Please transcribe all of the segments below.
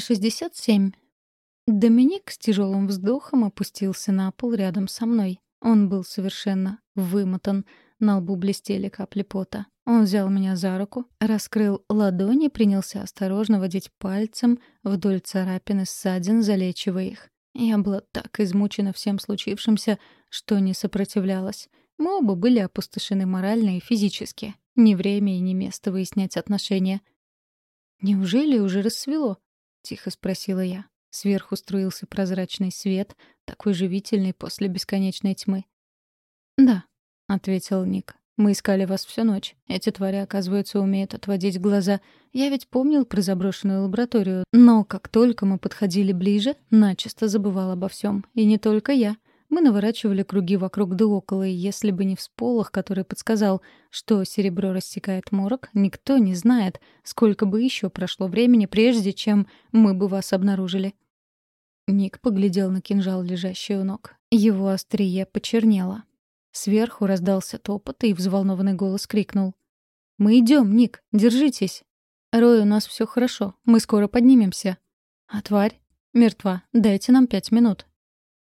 67. Доминик с тяжелым вздохом опустился на пол рядом со мной. Он был совершенно вымотан. На лбу блестели капли пота. Он взял меня за руку, раскрыл ладони и принялся осторожно водить пальцем вдоль царапин и ссадин, залечивая их. Я была так измучена всем случившимся, что не сопротивлялась. Мы оба были опустошены морально и физически. Ни время и ни место выяснять отношения. «Неужели уже рассвело?» — тихо спросила я. Сверху струился прозрачный свет, такой живительный после бесконечной тьмы. «Да», — ответил Ник. «Мы искали вас всю ночь. Эти твари, оказывается, умеют отводить глаза. Я ведь помнил про заброшенную лабораторию, но как только мы подходили ближе, начисто забывал обо всем. И не только я. Мы наворачивали круги вокруг да около, и если бы не всполох, который подсказал, что серебро рассекает морок, никто не знает, сколько бы еще прошло времени, прежде чем мы бы вас обнаружили. Ник поглядел на кинжал, лежащий у ног. Его острие почернело. Сверху раздался топот, и взволнованный голос крикнул. «Мы идем, Ник, держитесь!» «Рой, у нас все хорошо, мы скоро поднимемся». «А тварь?» «Мертва, дайте нам пять минут».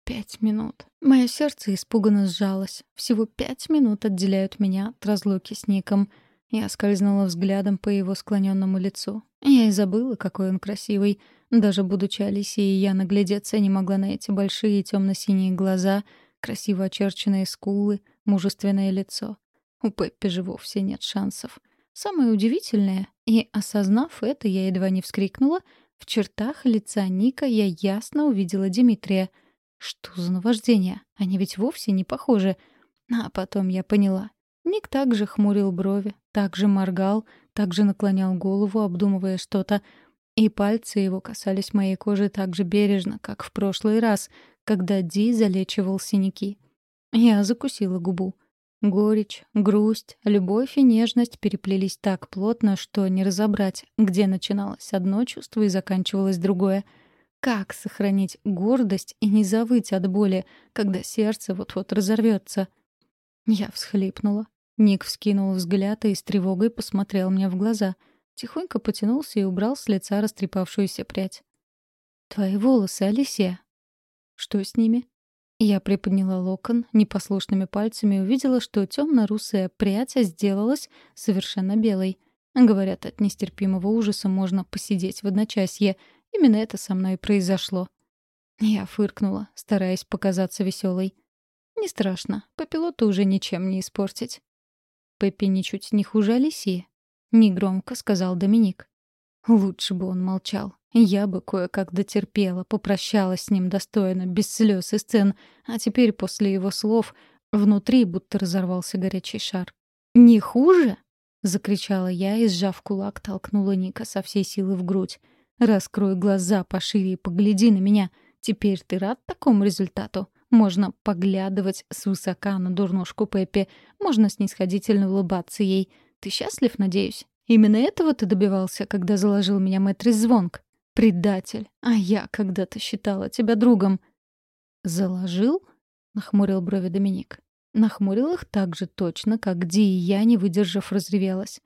Пять минут. Мое сердце испуганно сжалось. Всего пять минут отделяют меня от разлуки с Ником. Я скользнула взглядом по его склоненному лицу. Я и забыла, какой он красивый. Даже будучи Алисией, я наглядеться не могла на эти большие темно-синие глаза, красиво очерченные скулы, мужественное лицо. У Пеппи же вовсе нет шансов. Самое удивительное, и осознав это, я едва не вскрикнула, в чертах лица Ника я ясно увидела Дмитрия — что за наваждение? Они ведь вовсе не похожи. А потом я поняла. Ник также хмурил брови, также моргал, также наклонял голову, обдумывая что-то. И пальцы его касались моей кожи так же бережно, как в прошлый раз, когда Ди залечивал синяки. Я закусила губу. Горечь, грусть, любовь и нежность переплелись так плотно, что не разобрать, где начиналось одно чувство и заканчивалось другое — как сохранить гордость и не завыть от боли, когда сердце вот-вот разорвется? Я всхлипнула. Ник вскинул взгляд и с тревогой посмотрел мне в глаза. Тихонько потянулся и убрал с лица растрепавшуюся прядь. «Твои волосы, Алисия». «Что с ними?» Я приподняла локон непослушными пальцами и увидела, что темно-русая прядь сделалась совершенно белой. Говорят, от нестерпимого ужаса можно посидеть в одночасье — Именно это со мной и произошло. Я фыркнула, стараясь показаться веселой. Не страшно, по пилоту уже ничем не испортить. Пеппи ничуть не хуже Алисии, — негромко сказал Доминик. Лучше бы он молчал. Я бы кое-как дотерпела, попрощалась с ним достойно, без слез и сцен, а теперь после его слов внутри будто разорвался горячий шар. «Не хуже?» — закричала я и, сжав кулак, толкнула Ника со всей силы в грудь. Раскрой глаза пошире и погляди на меня. Теперь ты рад такому результату? Можно поглядывать свысока на дурнушку Пеппи, можно снисходительно улыбаться ей. Ты счастлив, надеюсь? Именно этого ты добивался, когда заложил меня Мэтрис Звонк? Предатель. А я когда-то считала тебя другом. Заложил? Нахмурил брови Доминик. Нахмурил их так же точно, как Ди и я, не выдержав, разревелась.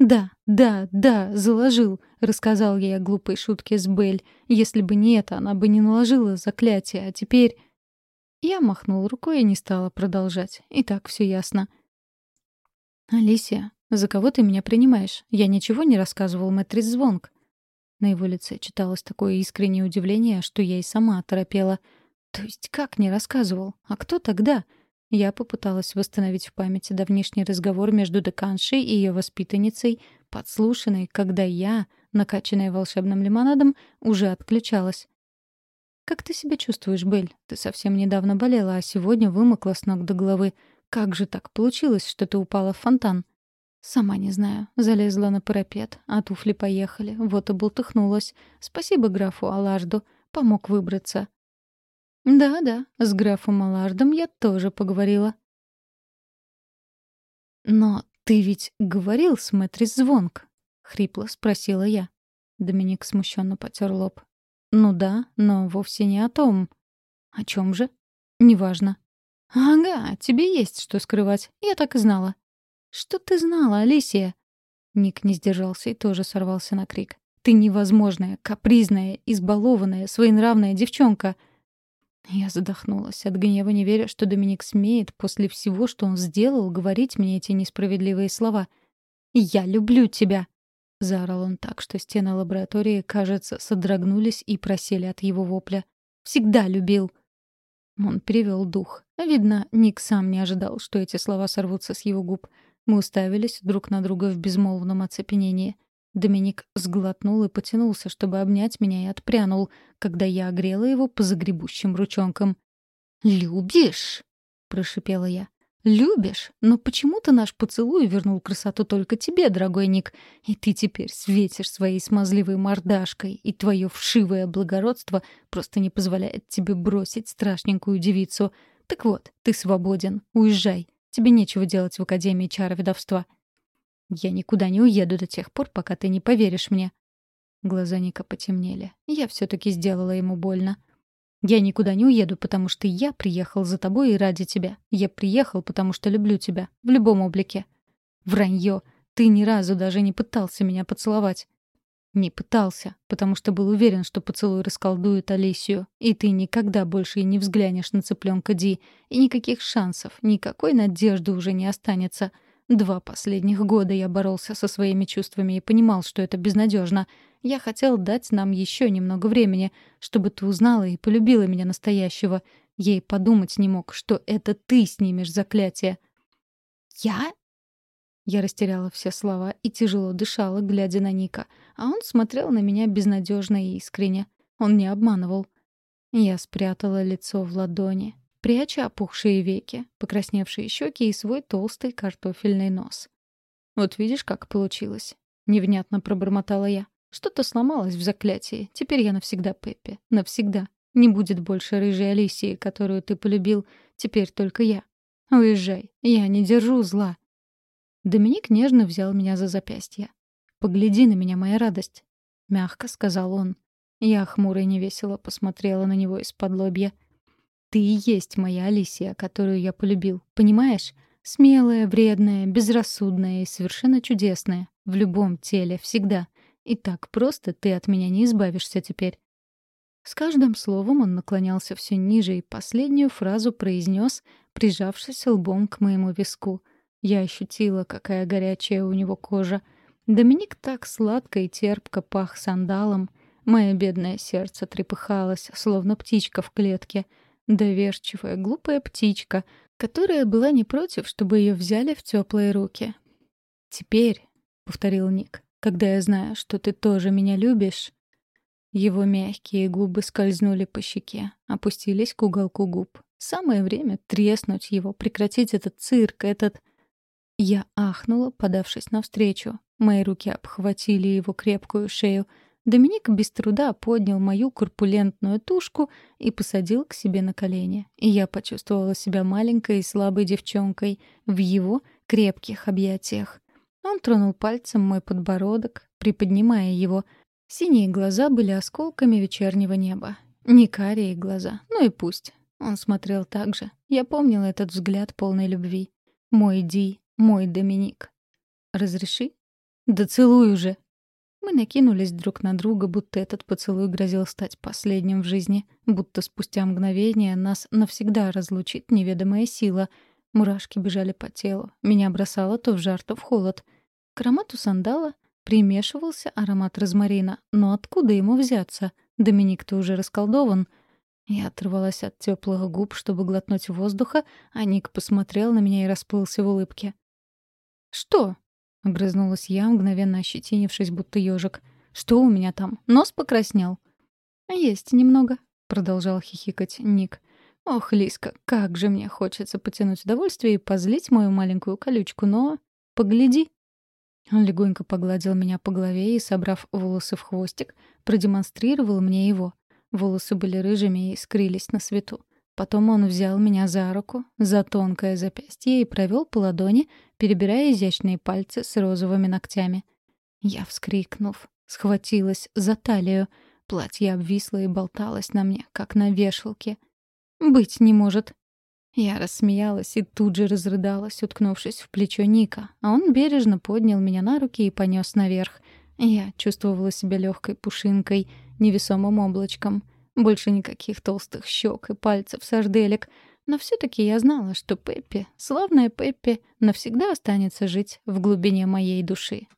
«Да, да, да, заложил», — рассказал ей о глупой шутке с Белль. «Если бы не это, она бы не наложила заклятие, а теперь...» Я махнул рукой и не стала продолжать. И так все ясно. «Алисия, за кого ты меня принимаешь? Я ничего не рассказывал Мэтрис Звонк». На его лице читалось такое искреннее удивление, что я и сама оторопела. «То есть как не рассказывал? А кто тогда?» Я попыталась восстановить в памяти давнишний разговор между деканшей и ее воспитанницей, подслушанный, когда я, накачанная волшебным лимонадом, уже отключалась. «Как ты себя чувствуешь, Бель? Ты совсем недавно болела, а сегодня вымокла с ног до головы. Как же так получилось, что ты упала в фонтан?» «Сама не знаю. Залезла на парапет, а туфли поехали. Вот и болтыхнулась. Спасибо графу Алажду. Помог выбраться. Да-да, с графом Алардом я тоже поговорила. Но ты ведь говорил с Мэтрис Звонк? хрипло спросила я. Доминик смущенно потер лоб. Ну да, но вовсе не о том. О чем же? Неважно. Ага, тебе есть что скрывать. Я так и знала. Что ты знала, Алисия? Ник не сдержался и тоже сорвался на крик. Ты невозможная, капризная, избалованная, своенравная девчонка. Я задохнулась от гнева, не веря, что Доминик смеет после всего, что он сделал, говорить мне эти несправедливые слова. «Я люблю тебя!» — заорал он так, что стены лаборатории, кажется, содрогнулись и просели от его вопля. «Всегда любил!» Он перевел дух. Видно, Ник сам не ожидал, что эти слова сорвутся с его губ. Мы уставились друг на друга в безмолвном оцепенении. Доминик сглотнул и потянулся, чтобы обнять меня, и отпрянул, когда я огрела его по загребущим ручонкам. «Любишь?» — прошипела я. «Любишь? Но почему-то наш поцелуй вернул красоту только тебе, дорогой Ник. И ты теперь светишь своей смазливой мордашкой, и твое вшивое благородство просто не позволяет тебе бросить страшненькую девицу. Так вот, ты свободен. Уезжай. Тебе нечего делать в Академии чара ведовства». Я никуда не уеду до тех пор, пока ты не поверишь мне. Глаза Ника потемнели. Я все-таки сделала ему больно. Я никуда не уеду, потому что я приехал за тобой и ради тебя. Я приехал, потому что люблю тебя. В любом облике. Вранье. Ты ни разу даже не пытался меня поцеловать. Не пытался, потому что был уверен, что поцелуй расколдует Алисию, и ты никогда больше и не взглянешь на цыпленка Ди, и никаких шансов, никакой надежды уже не останется. Два последних года я боролся со своими чувствами и понимал, что это безнадежно. Я хотел дать нам еще немного времени, чтобы ты узнала и полюбила меня настоящего. Ей подумать не мог, что это ты снимешь заклятие. «Я?» Я растеряла все слова и тяжело дышала, глядя на Ника. А он смотрел на меня безнадежно и искренне. Он не обманывал. Я спрятала лицо в ладони пряча опухшие веки, покрасневшие щеки и свой толстый картофельный нос. «Вот видишь, как получилось?» — невнятно пробормотала я. «Что-то сломалось в заклятии. Теперь я навсегда Пеппи. Навсегда. Не будет больше рыжей Алисии, которую ты полюбил. Теперь только я. Уезжай. Я не держу зла». Доминик нежно взял меня за запястье. «Погляди на меня, моя радость», — мягко сказал он. Я хмуро и невесело посмотрела на него из-под лобья — ты и есть моя Алисия, которую я полюбил, понимаешь? Смелая, вредная, безрассудная и совершенно чудесная. В любом теле, всегда. И так просто ты от меня не избавишься теперь. С каждым словом он наклонялся все ниже и последнюю фразу произнес, прижавшись лбом к моему виску. Я ощутила, какая горячая у него кожа. Доминик так сладко и терпко пах сандалом. Мое бедное сердце трепыхалось, словно птичка в клетке — Доверчивая, глупая птичка, которая была не против, чтобы ее взяли в теплые руки. «Теперь», — повторил Ник, — «когда я знаю, что ты тоже меня любишь...» Его мягкие губы скользнули по щеке, опустились к уголку губ. Самое время треснуть его, прекратить этот цирк, этот... Я ахнула, подавшись навстречу. Мои руки обхватили его крепкую шею — Доминик без труда поднял мою корпулентную тушку и посадил к себе на колени. И я почувствовала себя маленькой и слабой девчонкой в его крепких объятиях. Он тронул пальцем мой подбородок, приподнимая его. Синие глаза были осколками вечернего неба. Не карие глаза, ну и пусть. Он смотрел так же. Я помнила этот взгляд полной любви. Мой Ди, мой Доминик. «Разреши?» «Да целуй уже!» Мы накинулись друг на друга, будто этот поцелуй грозил стать последним в жизни, будто спустя мгновение нас навсегда разлучит неведомая сила. Мурашки бежали по телу, меня бросало то в жар, то в холод. К аромату сандала примешивался аромат розмарина, но откуда ему взяться? Доминик-то уже расколдован. Я оторвалась от теплых губ, чтобы глотнуть воздуха, а Ник посмотрел на меня и расплылся в улыбке. «Что?» — огрызнулась я, мгновенно ощетинившись, будто ежик. «Что у меня там? Нос покраснел?» «Есть немного», — продолжал хихикать Ник. «Ох, Лиска, как же мне хочется потянуть удовольствие и позлить мою маленькую колючку, но... Погляди!» Он легонько погладил меня по голове и, собрав волосы в хвостик, продемонстрировал мне его. Волосы были рыжими и скрылись на свету. Потом он взял меня за руку, за тонкое запястье и провел по ладони, перебирая изящные пальцы с розовыми ногтями. Я, вскрикнув, схватилась за талию. Платье обвисло и болталось на мне, как на вешалке. «Быть не может!» Я рассмеялась и тут же разрыдалась, уткнувшись в плечо Ника, а он бережно поднял меня на руки и понес наверх. Я чувствовала себя легкой пушинкой, невесомым облачком. Больше никаких толстых щек и пальцев сарделек. Но все-таки я знала, что Пеппи, славная Пеппи, навсегда останется жить в глубине моей души.